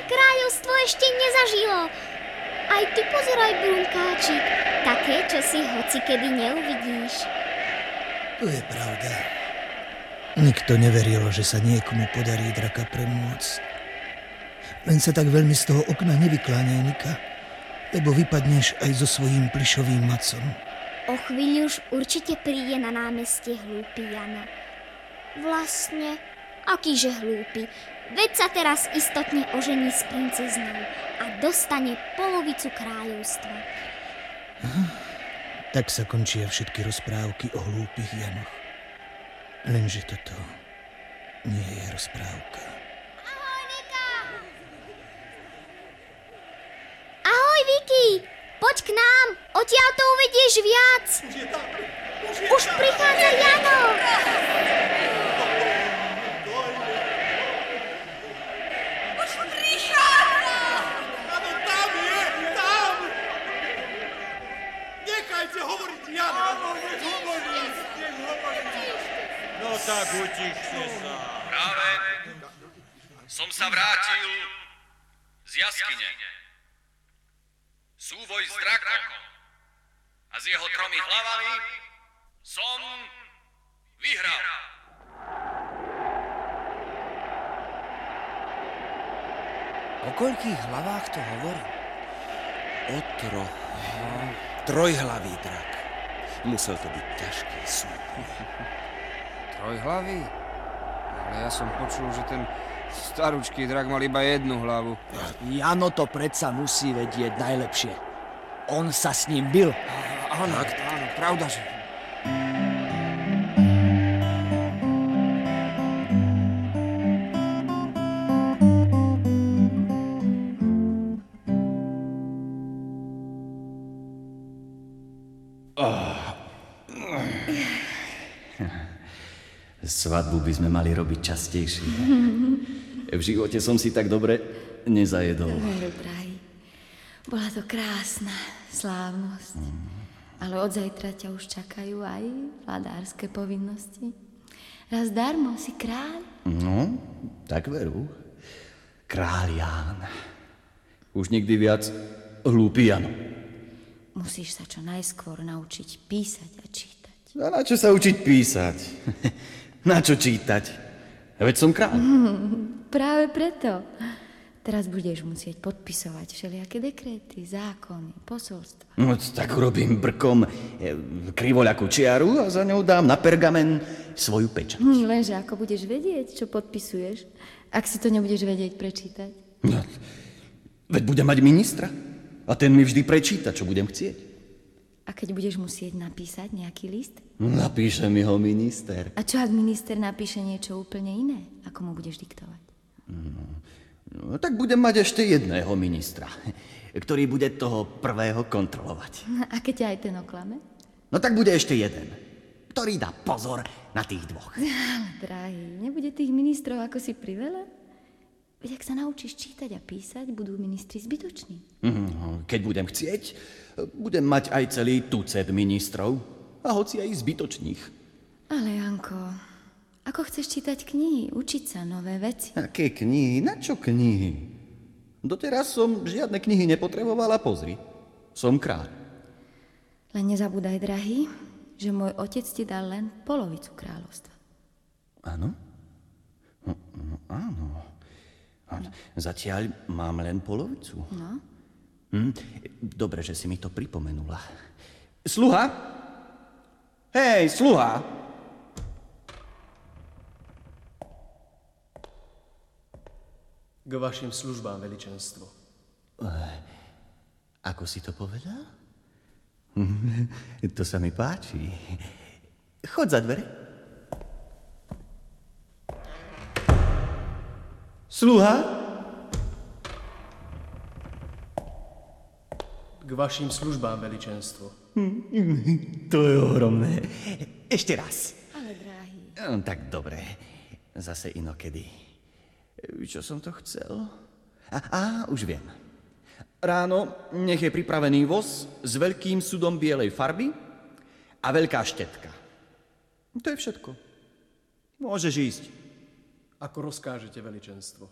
naše kráľovstvo ešte nezažilo. Aj ty pozeraj, Brunkáčik. Také, čo si hoci kedy neuvidíš. To je pravda. Nikto neveril, že sa niekomu podarí draka premôcť. Len sa tak veľmi z toho okna nevykláňaj, Nika, lebo vypadneš aj so svojím plišovým macom. O chvíľu už určite príde na námestie hlúpy Jano. Vlastne, akýže hlúpy. Veď sa teraz istotne ožení s princeznou a dostane polovicu kráľovstva. Tak sa končia všetky rozprávky o hlúpych Janoch. Lenže toto nie je rozprávka. Ahoj, Nika! Ahoj, Vicky! Poď k nám, odtiaľ to uvidíš viac. Už prichádza Jano. Áno, tam je, tam! Nechajte hovoriť Jana! Áno, nech hovorí, nech hovorí. No tak utište sa. Práve som sa vrátil z jaskyne. Súvoj s drakom a s jeho tromi hlavami som vyhral. O koľkých hlavách to hovorí? O troch. Trojhlavý drak. Musel to byť ťažký súd. Trojhlavý? Ale ja som počul, že ten staručký drak mal iba jednu hlavu. Jano to predsa musí vedieť najlepšie. On sa s ním bil. Áno, áno, pravda, že... Svadbu by sme mali robiť častejšie. V živote som si tak dobre nezajedol. Veru, drahý. Bola to krásna slávnosť. Ale od zajtra ťa už čakajú aj vladárske povinnosti. Raz darmo si kráľ. No, tak veru. Kráľ Ján. Už nikdy viac hlúpy Jano. Musíš sa čo najskôr naučiť písať a čítať. A na čo sa učiť písať? na čo čítať? Veď som kráľ. Práve preto. Teraz budeš musieť podpisovať všelijaké dekréty, zákony, posolstva. No, tak urobím brkom e, krivoľakú čiaru a za ňou dám na pergamen svoju pečať. Hm, lenže ako budeš vedieť, čo podpisuješ, ak si to nebudeš vedieť prečítať? No, veď budem mať ministra. A ten mi vždy prečíta, čo budem chcieť. A keď budeš musieť napísať nejaký list? Napíše mi ho minister. A čo ak minister napíše niečo úplne iné, ako mu budeš diktovať? No, tak budem mať ešte jedného ministra, ktorý bude toho prvého kontrolovať. A keď ťa aj ten oklame? No tak bude ešte jeden, ktorý dá pozor na tých dvoch. Ale drahý, nebude tých ministrov ako si priveľa? Veď ak sa naučíš čítať a písať, budú ministri zbytoční. Mhm, Keď budem chcieť, budem mať aj celý tucet ministrov, a hoci aj zbytočných. Ale Janko, ako chceš čítať knihy, učiť sa nové veci? Aké knihy? Na čo knihy? Doteraz som žiadne knihy nepotrebovala, pozri. Som kráľ. Len nezabúdaj, drahý, že môj otec ti dal len polovicu kráľovstva. Áno? No, no, áno. A Zatiaľ mám len polovicu. No, Hm? Dobre, že si mi to pripomenula. Sluha? Hej, sluha! K vašim službám, veličenstvo. Ako si to povedal? To sa mi páči. Chod za dvere. Sluha? K vašim službám, veličenstvo. To je ohromné. Ešte raz. ale drahý. Hm, Tak dobre. Zase inokedy. Čo som to chcel? A, a už viem. Ráno nech je pripravený voz s veľkým sudom bielej farby a veľká štetka. To je všetko. Môžeš ísť. Ako rozkážete veličenstvo.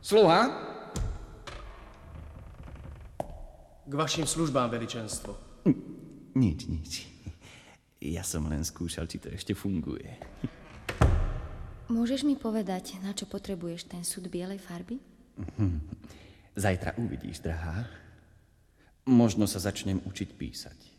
Sluha? K vašim službám veličenstvo. Nič, nič. Ja som len skúšal, či to ešte funguje. Môžeš mi povedať, na čo potrebuješ ten súd bielej farby? Zajtra uvidíš, drahá. Možno sa začnem učiť písať.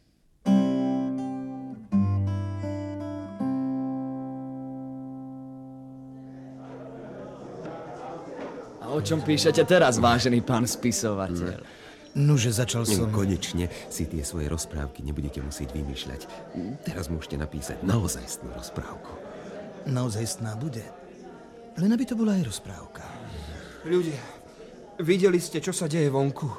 O čom píšete teraz, vážený pán spisovateľ? Nuže, začal No, som... konečne si tie svoje rozprávky nebudete musieť vymýšľať. Teraz môžete napísať naozajstnú rozprávku. Naozaj sná bude. Len aby to bola aj rozprávka. Ľudia, videli ste, čo sa deje vonku?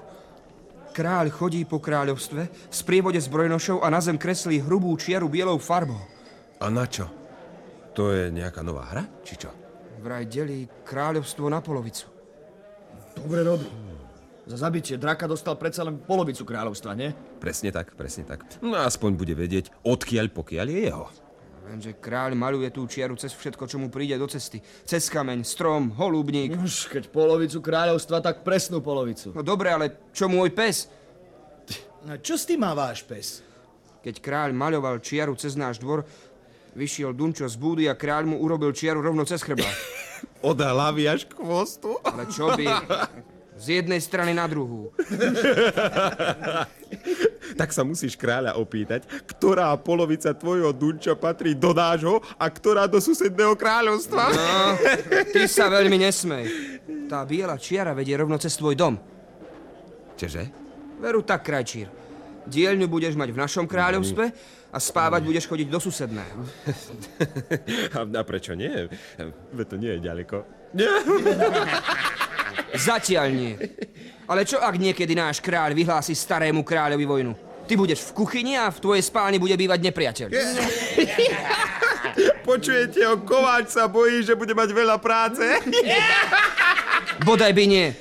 Kráľ chodí po kráľovstve v sprievode zbrojnošov a na zem kreslí hrubú čiaru bielou farbou. A na čo? To je nejaká nová hra, či čo? Vraj delí kráľovstvo na polovicu. Dobre robí. Za zabitie draka dostal predsa len polovicu kráľovstva, nie? Presne tak, presne tak. No aspoň bude vedieť, odkiaľ pokiaľ je jeho. Lenže kráľ maluje tú čiaru cez všetko, čo mu príde do cesty. Cez kameň, strom, holúbník. Už keď polovicu kráľovstva, tak presnú polovicu. No dobre, ale čo môj pes? A čo s tým má váš pes? Keď kráľ maľoval čiaru cez náš dvor, vyšiel Dunčo z búdy a kráľ mu urobil čiaru rovno cez chrbát. Od hlavy až k chvostu. Ale čo by? Z jednej strany na druhú. Tak sa musíš kráľa opýtať, ktorá polovica tvojho dunča patrí do nášho a ktorá do susedného kráľovstva. No, ty sa veľmi nesmej. Tá biela čiara vedie rovno cez tvoj dom. Čože? Veru tak, krajčír. Dielňu budeš mať v našom kráľovstve a spávať budeš chodiť do susedného. A, prečo nie? Veď to nie je ďaleko. Zatiaľ nie. Ale čo ak niekedy náš kráľ vyhlási starému kráľovi vojnu? Ty budeš v kuchyni a v tvojej spálni bude bývať nepriateľ. Počujete ho, kováč sa bojí, že bude mať veľa práce. Bodaj by nie.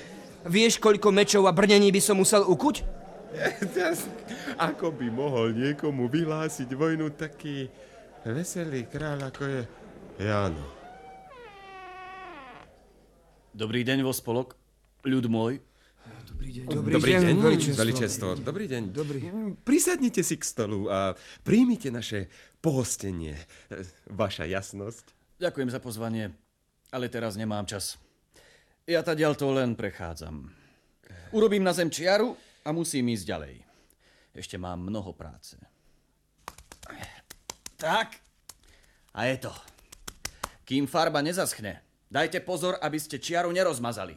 Vieš, koľko mečov a brnení by som musel ukuť? Ako by mohol niekomu vyhlásiť vojnu taký veselý kráľ, ako je Jano. Dobrý deň, Vospolok. Ľud môj. Dobrý, deň, veličenstvo. veličenstvo. Dobrý deň. Dobrý. Prisadnite si k stolu a príjmite naše pohostenie. Vaša jasnosť. Ďakujem za pozvanie, ale teraz nemám čas. Ja tadiaľ to len prechádzam. Urobím na zem čiaru a musím ísť ďalej. Ešte mám mnoho práce. Tak. A je to. Kým farba nezaschne, dajte pozor, aby ste čiaru nerozmazali.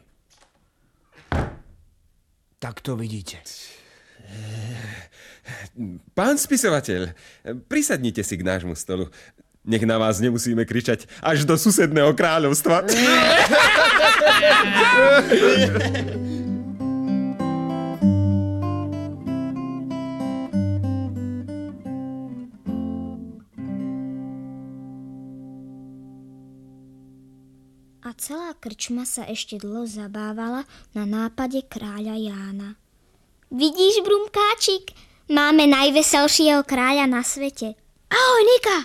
Tak to vidíte. Pán spisovateľ, prisadnite si k nášmu stolu. Nech na vás nemusíme kričať až do susedného kráľovstva. celá krčma sa ešte dlho zabávala na nápade kráľa Jána. Vidíš, Brumkáčik, máme najveselšieho kráľa na svete. Ahoj, Nika!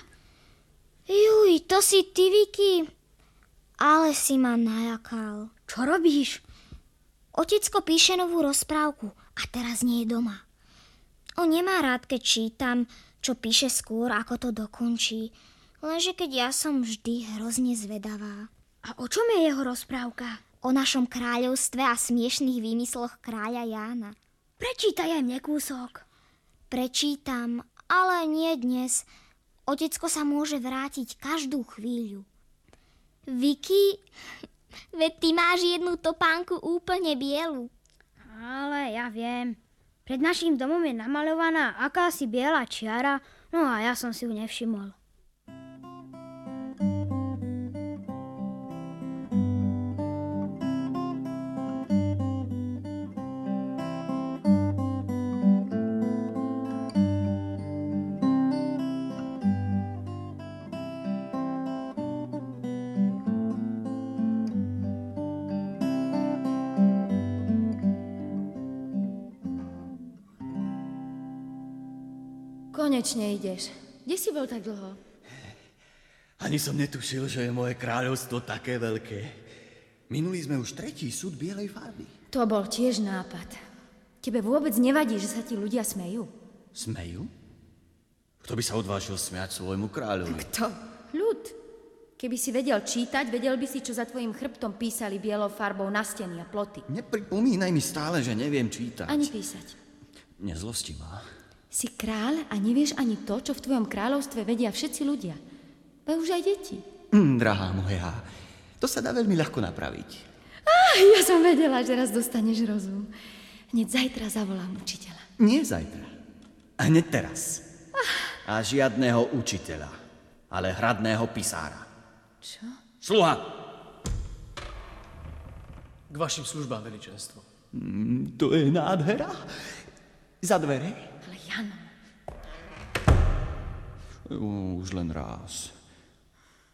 Juj, to si ty, Vicky. Ale si ma najakal. Čo robíš? Otecko píše novú rozprávku a teraz nie je doma. On nemá rád, keď čítam, čo píše skôr, ako to dokončí. Lenže keď ja som vždy hrozne zvedavá. A o čom je jeho rozprávka? O našom kráľovstve a smiešných výmysloch kráľa Jána. Prečítaj aj mne kúsok. Prečítam, ale nie dnes. Otecko sa môže vrátiť každú chvíľu. Vicky, veď ty máš jednu topánku úplne bielu. Ale ja viem. Pred naším domom je namalovaná akási biela čiara, no a ja som si ju nevšimol. Konečne ideš. Kde si bol tak dlho? Ani som netušil, že je moje kráľovstvo také veľké. Minuli sme už tretí súd bielej farby. To bol tiež nápad. Tebe vôbec nevadí, že sa ti ľudia smejú? Smejú? Kto by sa odvážil smiať svojmu kráľovi? Kto? Ľud. Keby si vedel čítať, vedel by si, čo za tvojim chrbtom písali bielou farbou na steny a ploty. Nepripomínaj mi stále, že neviem čítať. Ani písať. Nezlosti ma. Si kráľ a nevieš ani to, čo v tvojom kráľovstve vedia všetci ľudia. Ba už aj deti. Mm, drahá moja, to sa dá veľmi ľahko napraviť. Ah, ja som vedela, že raz dostaneš rozum. Hneď zajtra zavolám učiteľa. Nie zajtra. A hneď teraz. A žiadného učiteľa, ale hradného pisára. Čo? Sluha! K vašim službám, veličenstvo. Mm, to je nádhera. Za dvere? Jano, Už len raz.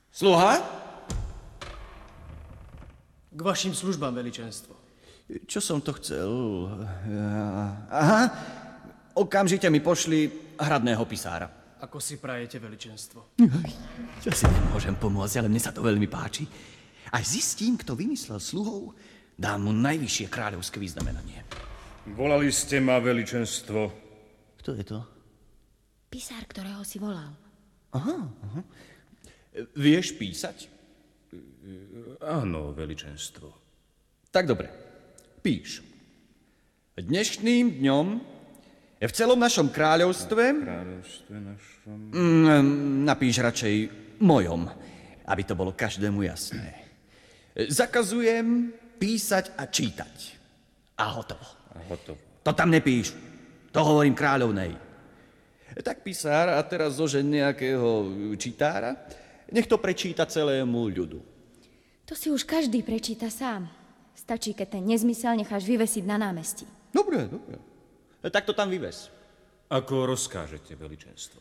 Sluha? K vašim službám, veličenstvo. Čo som to chcel? Aha, okamžite mi pošli hradného pisára. Ako si prajete, veličenstvo. Ja si nemôžem pomôcť, ale mne sa to veľmi páči. Až zistím, kto vymyslel sluhov, dám mu najvyššie kráľovské vyznamenanie. Volali ste ma, veličenstvo. Kto je to? Písár, ktorého si volal. Aha, aha. Vieš písať? Áno, veličenstvo. Tak dobre, píš. Dnešným dňom je v celom našom kráľovstve... Kráľovstve našom... Mm, napíš radšej mojom, aby to bolo každému jasné. Zakazujem písať a čítať. A hotovo. A hotovo. To tam nepíš. To hovorím kráľovnej. Tak písár a teraz zožen nejakého čitára, nech to prečíta celému ľudu. To si už každý prečíta sám. Stačí, keď ten nezmysel necháš vyvesiť na námestí. Dobre, dobre. Tak to tam vyves. Ako rozkážete, veličenstvo.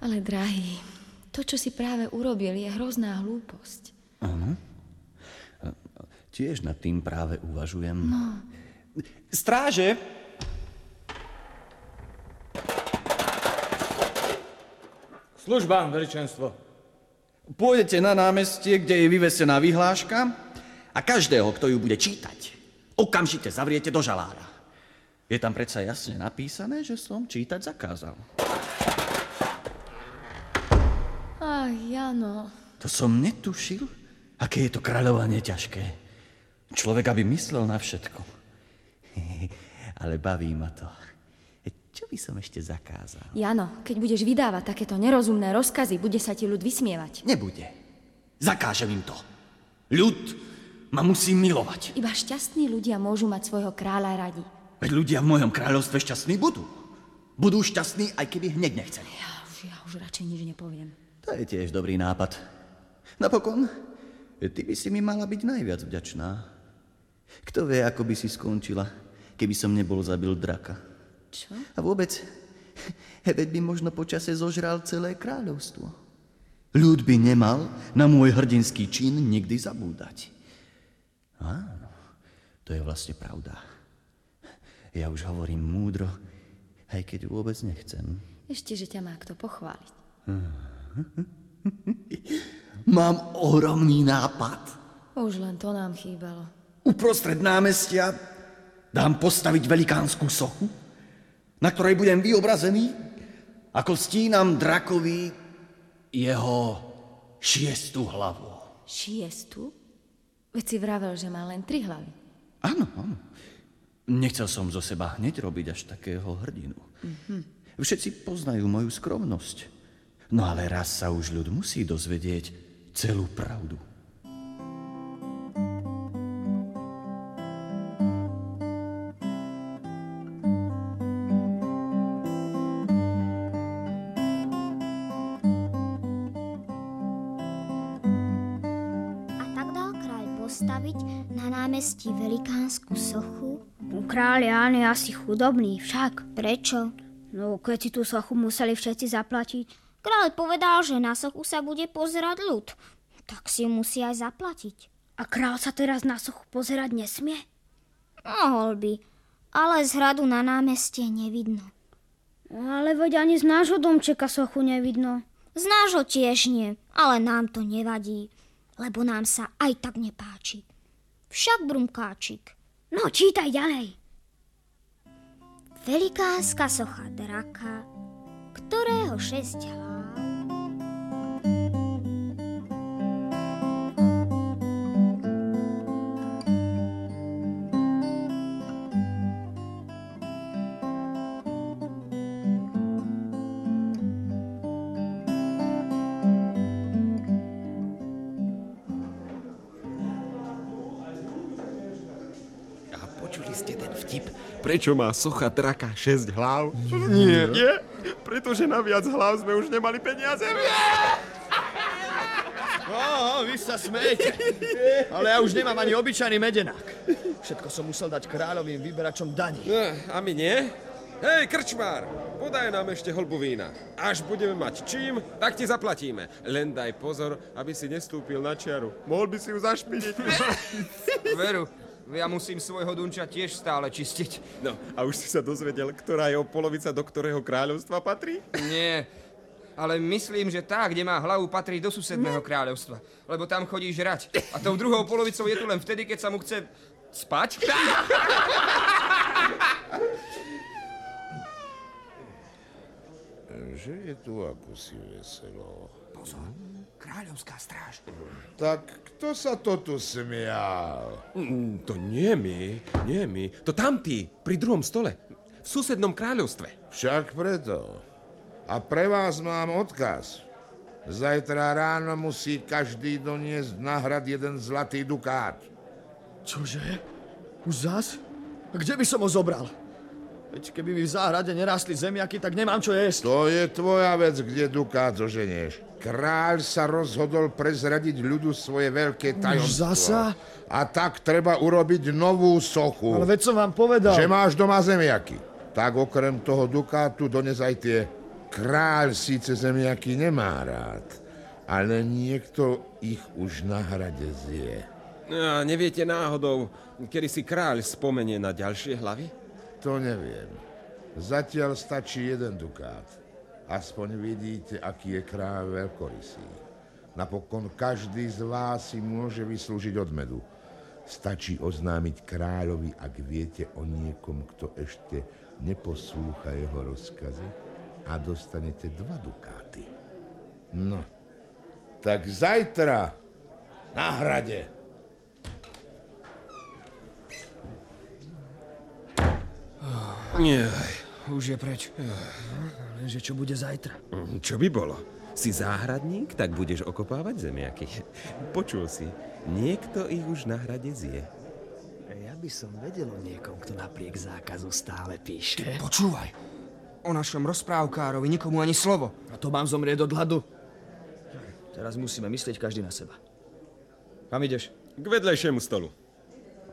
Ale drahý, to, čo si práve urobil, je hrozná hlúposť. Áno. Tiež nad tým práve uvažujem. No. Stráže! Službám, veličenstvo. Pôjdete na námestie, kde je vyvesená vyhláška a každého, kto ju bude čítať, okamžite zavriete do žalára. Je tam predsa jasne napísané, že som čítať zakázal. Ach, Jano. To som netušil, aké je to kráľovanie ťažké. Človek, aby myslel na všetko. Ale baví ma to. Čo by som ešte zakázal? Jano, keď budeš vydávať takéto nerozumné rozkazy, bude sa ti ľud vysmievať. Nebude. Zakážem im to. Ľud ma musí milovať. Iba šťastní ľudia môžu mať svojho kráľa radi. Veď ľudia v mojom kráľovstve šťastní budú. Budú šťastní, aj keby hneď nechceli. Ja už, ja už radšej nič nepoviem. To je tiež dobrý nápad. Napokon, ty by si mi mala byť najviac vďačná. Kto vie, ako by si skončila, keby som nebol zabil draka. Čo? A vôbec, veď by možno počase zožral celé kráľovstvo. Ľud by nemal na môj hrdinský čin nikdy zabúdať. Áno, to je vlastne pravda. Ja už hovorím múdro, aj keď vôbec nechcem. Ešte, že ťa má kto pochváliť. Mám ohromný nápad. Už len to nám chýbalo. Uprostred námestia dám postaviť velikánsku sochu, na ktorej budem vyobrazený, ako stínam drakovi jeho šiestu hlavu. Šiestu? Veď si vravel, že má len tri hlavy. Áno, áno. Nechcel som zo seba hneď robiť až takého hrdinu. Mhm. Všetci poznajú moju skromnosť. No ale raz sa už ľud musí dozvedieť celú pravdu. Postaviť na námestí velikánsku sochu. Kráľ Ján je asi chudobný, však. Prečo? No, keď si tú sochu museli všetci zaplatiť. Kráľ povedal, že na sochu sa bude pozerať ľud. Tak si ju musí aj zaplatiť. A kráľ sa teraz na sochu pozerať nesmie? Mohol by, ale z hradu na námestie nevidno. Ale veď ani z nášho domčeka sochu nevidno. Z nášho tiež nie, ale nám to nevadí, lebo nám sa aj tak nepáči. Však, Brumkáčik, No, čítaj ďalej. velikánska socha draka, ktorého šesť hlav počuli ste ten vtip? Prečo má socha draka 6 hlav? Nie. Nie? Pretože na viac hlav sme už nemali peniaze. Ó, vy sa smejete. Ale ja už nemám ani obyčajný medenák. Všetko som musel dať kráľovým vyberačom daní. A my nie? Hej, krčmár, podaj nám ešte holbu vína. Až budeme mať čím, tak ti zaplatíme. Len daj pozor, aby si nestúpil na čiaru. Mohol by si ju zašpiniť. Veru, ja musím svojho dunča tiež stále čistiť. No, a už si sa dozvedel, ktorá je o polovica do ktorého kráľovstva patrí? Nie, ale myslím, že tá, kde má hlavu, patrí do susedného kráľovstva. Lebo tam chodí žrať. A tou druhou polovicou je tu len vtedy, keď sa mu chce spať. Že je tu ako si veselo. Pozor, kráľovská stráž. Tak kto sa to tu smial? Mm, to nie my, nie my. To tamtí, pri druhom stole. V susednom kráľovstve. Však preto. A pre vás mám odkaz. Zajtra ráno musí každý doniesť na hrad jeden zlatý dukát. Čože? Už zas? A kde by som ho zobral? Veď keby mi v záhrade nerástli zemiaky, tak nemám čo jesť. To je tvoja vec, kde dukát zoženieš. Kráľ sa rozhodol prezradiť ľudu svoje veľké tajomstvo. zasa? A tak treba urobiť novú sochu. Ale veď som vám povedal. Že máš doma zemiaky. Tak okrem toho dukátu dones aj tie. Kráľ síce zemiaky nemá rád, ale niekto ich už na hrade zje. A neviete náhodou, kedy si kráľ spomenie na ďalšie hlavy? To neviem. Zatiaľ stačí jeden dukát. Aspoň vidíte, aký je kráľ veľkorysý. Napokon každý z vás si môže vyslúžiť odmedu. Stačí oznámiť kráľovi, ak viete o niekom, kto ešte neposlúcha jeho rozkazy a dostanete dva dukáty. No, tak zajtra na hrade. Nie. Už je preč. Lenže čo bude zajtra? Čo by bolo? Si záhradník, tak budeš okopávať zemiaky. Počul si, niekto ich už na hrade zje. Ja by som vedel o niekom, kto napriek zákazu stále píše. Počúvaj. O našom rozprávkárovi nikomu ani slovo. A to mám zomrieť od hladu. Teraz musíme myslieť každý na seba. Kam ideš? K vedlejšiemu stolu.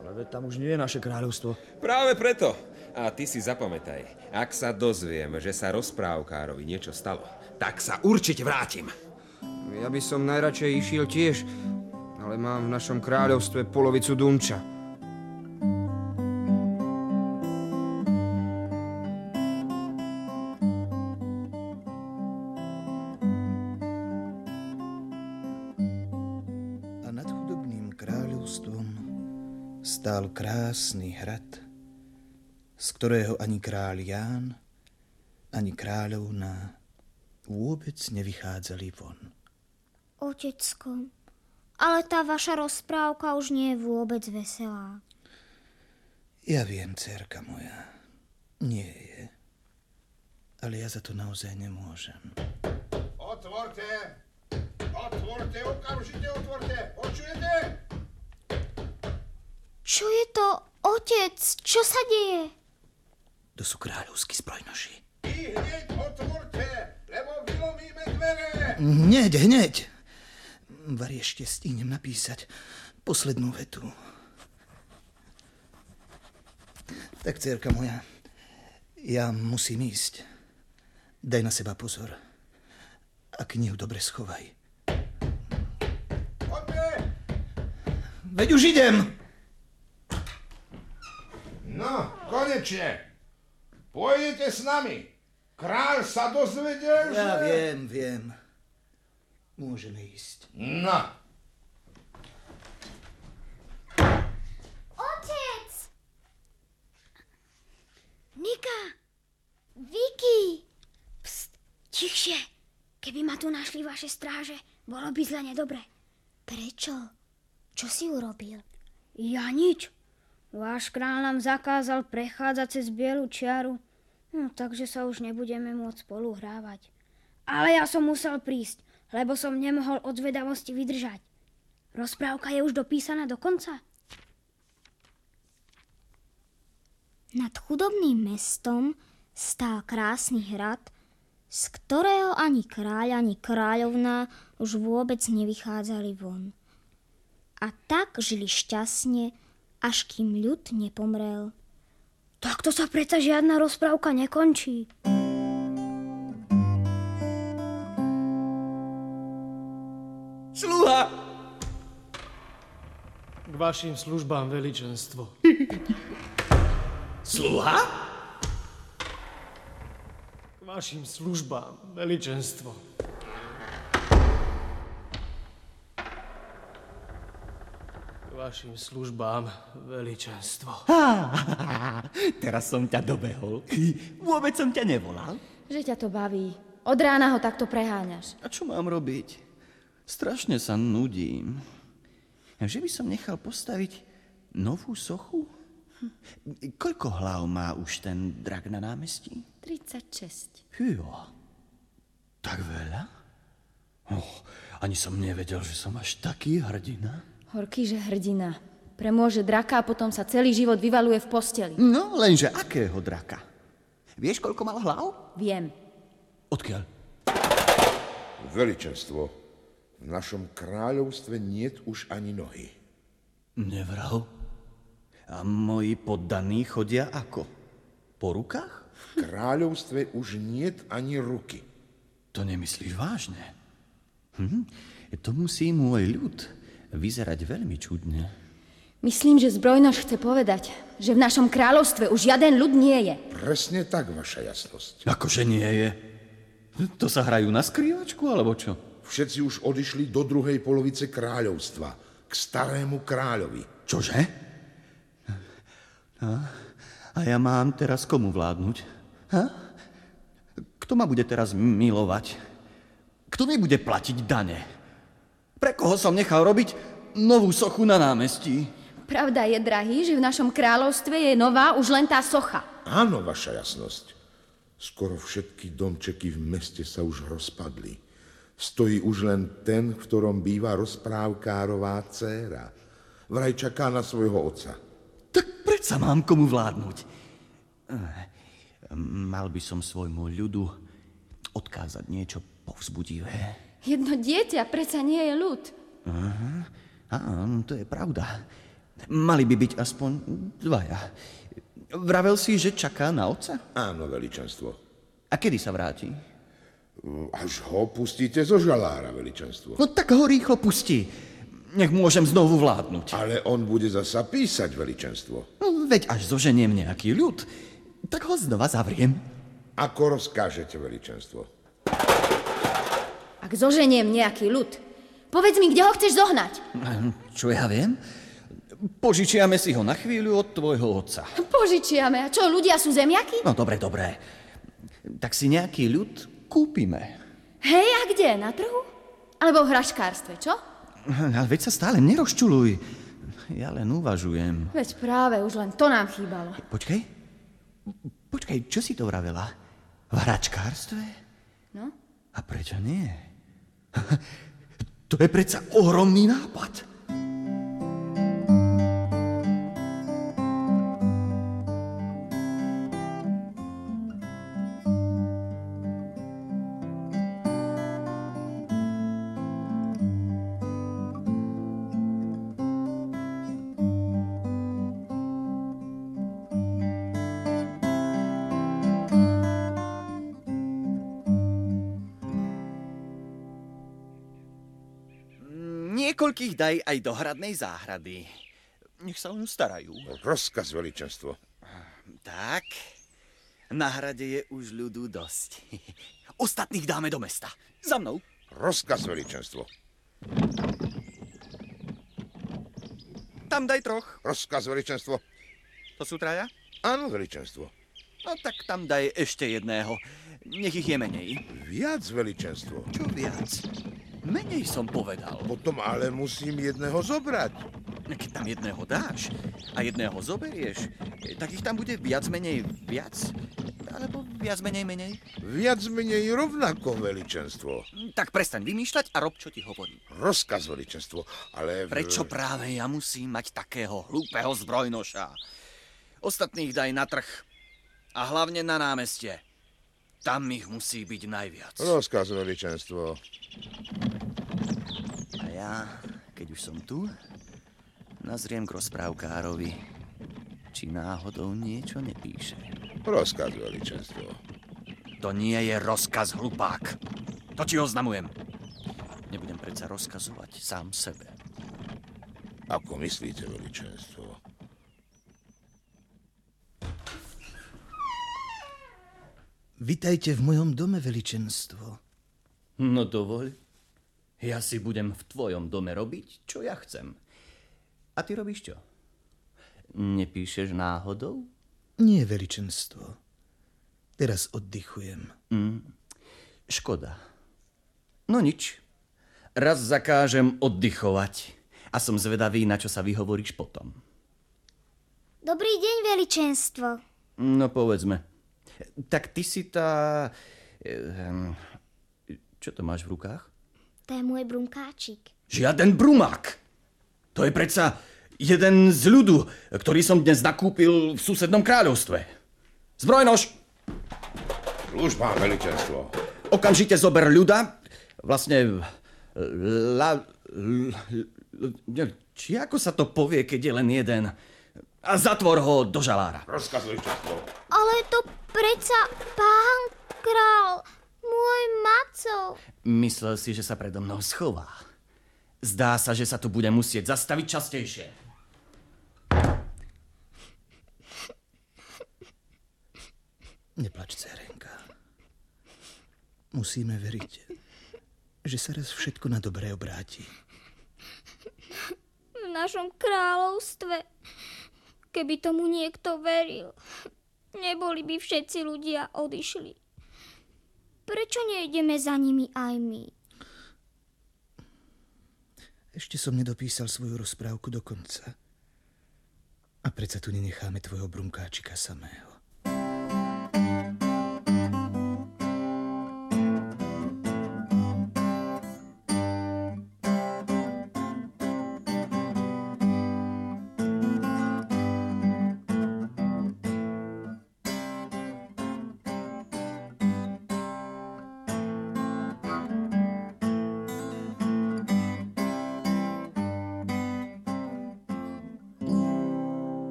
Ale tam už nie je naše kráľovstvo. Práve preto. A ty si zapamätaj, ak sa dozviem, že sa rozprávkárovi niečo stalo, tak sa určite vrátim. Ja by som najradšej išiel tiež, ale mám v našom kráľovstve polovicu dunča. A nad chudobným kráľovstvom stál krásny hrad, z ktorého ani kráľ Ján, ani kráľovná vôbec nevychádzali von. Otecko, ale tá vaša rozprávka už nie je vôbec veselá. Ja viem, dcerka moja, nie je. Ale ja za to naozaj nemôžem. Otvorte! Otvorte, okamžite otvorte! Počujete? Čo je to, otec? Čo sa deje? To sú kráľovskí zbrojnoši. I hneď otvorte, lebo vylomíme dvere! Hneď, hneď! Vari ešte stínem napísať poslednú vetu. Tak, dcerka moja, ja musím ísť. Daj na seba pozor. A knihu dobre schovaj. Poďme! Veď už idem! No, konečne. Pôjdete s nami. Král sa dozvedel, že... Ja viem, viem. Môžeme ísť. No, Otec! Nika! Vicky! Pst, tichšie. Keby ma tu našli vaše stráže, bolo by zle nedobre. Prečo? Čo si urobil? Ja nič. Váš král nám zakázal prechádzať cez bielu čiaru, no takže sa už nebudeme môcť spolu hrávať. Ale ja som musel prísť, lebo som nemohol od zvedavosti vydržať. Rozprávka je už dopísaná do konca. Nad chudobným mestom stál krásny hrad, z ktorého ani kráľ, ani kráľovná už vôbec nevychádzali von. A tak žili šťastne, až kým ľud nepomrel. Takto sa predsa žiadna rozprávka nekončí. Sluha! K vašim službám, veličenstvo. Sluha? K vašim službám, veličenstvo. Vašim službám, veličenstvo. Teraz som ťa dobehol. Vôbec som ťa nevolal. Že ťa to baví. Od rána ho takto preháňaš. A čo mám robiť? Strašne sa nudím. Že by som nechal postaviť novú sochu? Hm. Koľko hlav má už ten drak na námestí? 36. Hjo, tak veľa? Oh, ani som nevedel, že som až taký hrdina. Horký, že hrdina. Premôže draka a potom sa celý život vyvaluje v posteli. No, lenže akého draka? Vieš, koľko mal hlav? Viem. Odkiaľ? veličenstvo, v našom kráľovstve niet už ani nohy. Nevral. A moji poddaní chodia ako? Po rukách? V kráľovstve už niet ani ruky. To nemyslíš vážne? Hm? To musí môj ľud vyzerať veľmi čudne. Myslím, že zbrojnož chce povedať, že v našom kráľovstve už žiaden ľud nie je. Presne tak, vaša jasnosť. Akože nie je. To sa hrajú na skrývačku, alebo čo? Všetci už odišli do druhej polovice kráľovstva, k starému kráľovi. Čože? A, a ja mám teraz komu vládnuť? Ha? Kto ma bude teraz milovať? Kto mi bude platiť dane? Pre koho som nechal robiť novú sochu na námestí? Pravda je, drahý, že v našom kráľovstve je nová už len tá socha. Áno, vaša jasnosť. Skoro všetky domčeky v meste sa už rozpadli. Stojí už len ten, v ktorom býva rozprávkárová dcéra. Vraj čaká na svojho otca. Tak predsa mám komu vládnuť. Eh, Mal by som svojmu ľudu odkázať niečo povzbudivé. Jedno dieťa predsa nie je ľud. Aha, áno, to je pravda. Mali by byť aspoň dvaja. Vravel si, že čaká na otca? Áno, veličenstvo. A kedy sa vráti? Až ho pustíte zo žalára, veličenstvo. No tak ho rýchlo pustí. Nech môžem znovu vládnuť. Ale on bude zasa písať, veličenstvo. No, veď až zoženiem nejaký ľud, tak ho znova zavriem. Ako rozkážete, veličenstvo. Ak zoženiem nejaký ľud, povedz mi, kde ho chceš zohnať. Čo ja viem? Požičiame si ho na chvíľu od tvojho otca. Požičiame. A čo, ľudia sú zemiaky? No dobre, dobre. Tak si nejaký ľud kúpime. Hej, a kde? Na trhu? Alebo v hračkárstve, čo? Ale veď sa stále nerozčuluj. Ja len uvažujem. Veď práve, už len to nám chýbalo. Počkaj. Počkaj, čo si to vravela? V hračkárstve? No? A prečo nie? To je predsa ohromný nápad. Niekoľkých daj aj do hradnej záhrady. Nech sa ňu starajú. Rozkaz, veličenstvo. Tak. Na hrade je už ľudu dosť. Ostatných dáme do mesta. Za mnou. Rozkaz, veličenstvo. Tam daj troch. Rozkaz, veličenstvo. To sú traja? Áno, veličenstvo. No tak tam daj ešte jedného. Nech ich je menej. Viac, veličenstvo. Čo viac? Menej som povedal. Potom ale musím jedného zobrať. Keď tam jedného dáš a jedného zoberieš, tak ich tam bude viac menej viac? Alebo viac menej menej? Viac menej rovnako, veličenstvo. Tak prestaň vymýšľať a rob, čo ti hovorím. Rozkaz, veličenstvo, ale... Prečo práve ja musím mať takého hlúpeho zbrojnoša? Ostatných daj na trh. A hlavne na námestie. Tam ich musí byť najviac. Rozkaz, veličenstvo. A ja, keď už som tu, nazriem k rozprávkárovi, či náhodou niečo nepíše. Rozkaz, veličenstvo. To nie je rozkaz, hlupák. To ti oznamujem. Nebudem predsa rozkazovať sám sebe. Ako myslíte, veličenstvo? Vitajte v mojom dome, veličenstvo. No dovoľ. Ja si budem v tvojom dome robiť, čo ja chcem. A ty robíš čo? Nepíšeš náhodou? Nie, veličenstvo. Teraz oddychujem. Mm. Škoda. No nič. Raz zakážem oddychovať. A som zvedavý, na čo sa vyhovoríš potom. Dobrý deň, veličenstvo. No povedzme. Tak ty si tá... ehm, Čo to máš v rukách? To je môj brunkáčik. Žiaden brumák. To je predsa jeden z ľudu, ktorý som dnes nakúpil v susednom kráľovstve. Zbrojnož! Služba, veličenstvo. Okamžite zober ľuda, vlastne... La, l, l, ne- či ako sa to povie, keď je len jeden? A zatvor ho do žalára. Rozkaz, veličenstvo. Ale to predsa pán král, môj maco. Myslel si, že sa predo mnou schová. Zdá sa, že sa tu bude musieť zastaviť častejšie. Neplač, dcerenka. Musíme veriť, že sa raz všetko na dobré obráti. V našom kráľovstve, keby tomu niekto veril, neboli by všetci ľudia odišli. Prečo nejdeme za nimi aj my? Ešte som nedopísal svoju rozprávku do konca. A predsa tu nenecháme tvojho brunkáčika samého.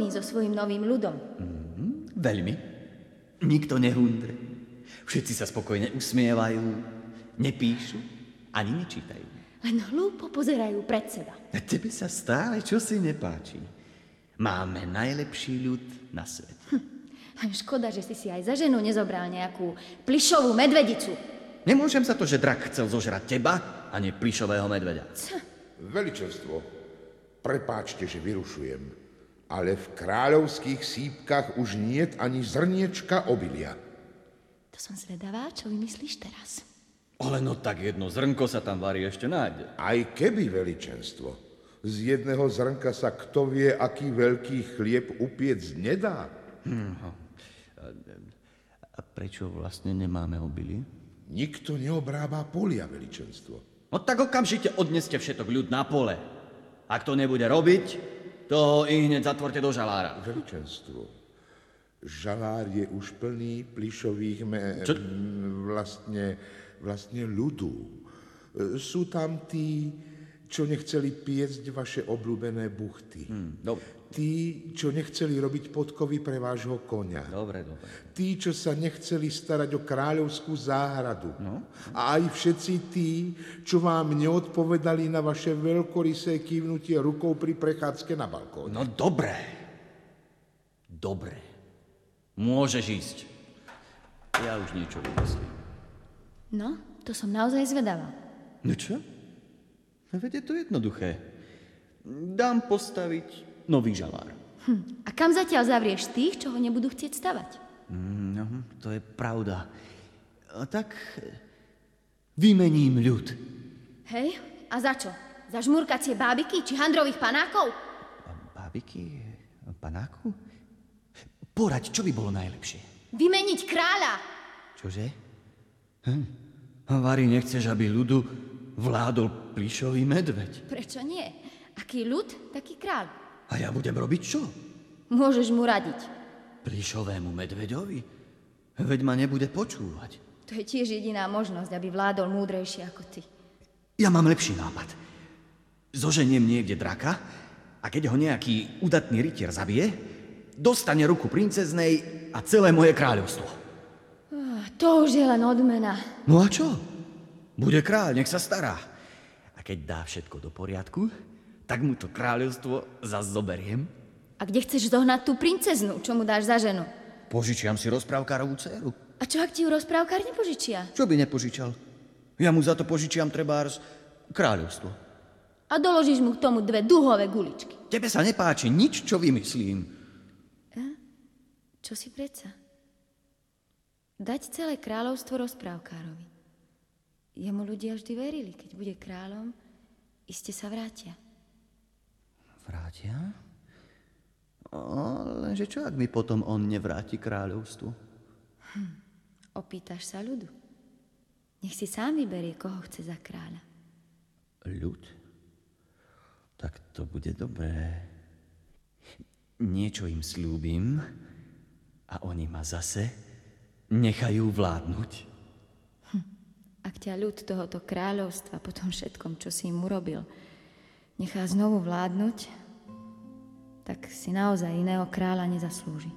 Spokojný so svojím novým ľudom. Veľmi. Nikto nehundre. Všetci sa spokojne usmievajú, nepíšu, ani nečítajú. Len hlúpo pozerajú pred seba. A tebe sa stále čosi nepáči. Máme najlepší ľud na svete. Len škoda, že si si aj za ženu nezobral nejakú plišovú medvedicu. Nemôžem za to, že drak chcel zožrať teba a nie plišového medveďa. Veličenstvo, prepáčte, že vyrušujem, ale v kráľovských sípkach už niet ani zrniečka obilia. To som zvedavá, čo vymyslíš teraz. Ale no tak jedno zrnko sa tam varí ešte nájde. Aj keby veličenstvo. Z jedného zrnka sa kto vie, aký veľký chlieb upiec nedá. Hm. A prečo vlastne nemáme obilie? Nikto neobrába polia, veličenstvo. No tak okamžite odneste všetok ľud na pole. Ak to nebude robiť, to i hneď zatvorte do žalára. Veličenstvo. Žalár je už plný plišových me... Čo? vlastne, vlastne ľudú. E, Sú tam tí, čo nechceli piecť vaše obľúbené buchty. Hm, dobre, Tí, čo nechceli robiť podkovy pre vášho konia. dobre, dobre. Tí, čo sa nechceli starať o kráľovskú záhradu. No. A aj všetci tí, čo vám neodpovedali na vaše veľkorysé kývnutie rukou pri prechádzke na balkóne. No dobre. Dobre. Môžeš ísť. Ja už niečo vymyslím. No, to som naozaj zvedavá. No čo? No veď je to jednoduché. Dám postaviť nový žalár. Hm. A kam zatiaľ zavrieš tých, čo ho nebudú chcieť stavať? Mm, No, to je pravda. A tak vymením ľud. Hej, a za čo? Za žmurkacie bábiky či handrových panákov? Bábiky? Panáku? Poraď, čo by bolo najlepšie? Vymeniť kráľa! Čože? Hm. Vari, nechceš, aby ľudu vládol plišový medveď. Prečo nie? Aký ľud, taký kráľ. A ja budem robiť čo? Môžeš mu radiť. Plišovému medveďovi? Veď ma nebude počúvať. To je tiež jediná možnosť, aby vládol múdrejšie ako ty. Ja mám lepší nápad. Zoženiem niekde draka a keď ho nejaký udatný rytier zabije, dostane ruku princeznej a celé moje kráľovstvo. To už je len odmena. No a čo? Bude kráľ, nech sa stará. A keď dá všetko do poriadku, tak mu to kráľovstvo zase zoberiem. A kde chceš zohnať tú princeznu, čo mu dáš za ženu? Požičiam si rozprávkárovú dceru. A čo ak ti ju rozprávkár nepožičia? Čo by nepožičal? Ja mu za to požičiam trebárs kráľovstvo. A doložíš mu k tomu dve duhové guličky. Tebe sa nepáči nič, čo vymyslím. Čo si predsa? Dať celé kráľovstvo rozprávkárovi. Jemu ľudia vždy verili, keď bude kráľom, iste sa vrátia. Vrátia? O, lenže čo, ak mi potom on nevráti kráľovstvu? Hm. Opýtaš sa ľudu. Nech si sám vyberie, koho chce za kráľa. Ľud? Tak to bude dobré. Niečo im slúbim a oni ma zase nechajú vládnuť. Ak ťa ľud tohoto kráľovstva po tom všetkom, čo si im urobil, nechá znovu vládnuť, tak si naozaj iného kráľa nezaslúži.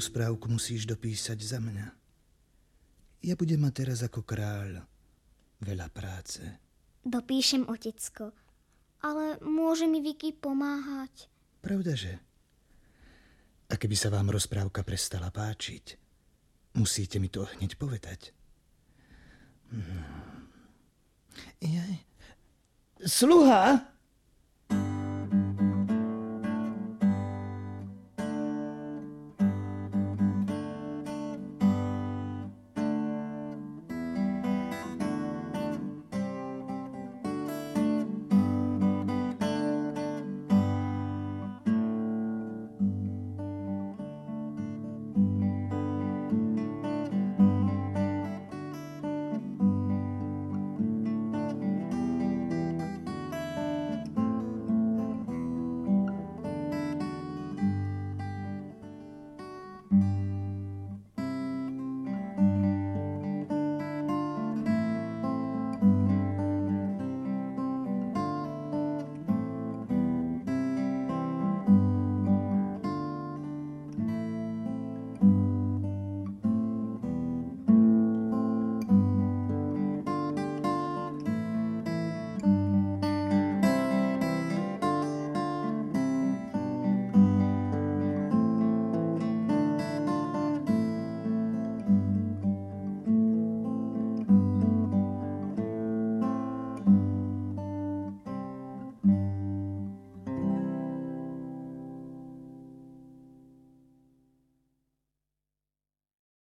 Rozprávku musíš dopísať za mňa. Ja budem mať teraz ako kráľ veľa práce. Dopíšem, otecko. Ale môže mi Vicky pomáhať? Pravdaže? A keby sa vám rozprávka prestala páčiť, musíte mi to hneď povedať. Hmm. Jaj. Sluha!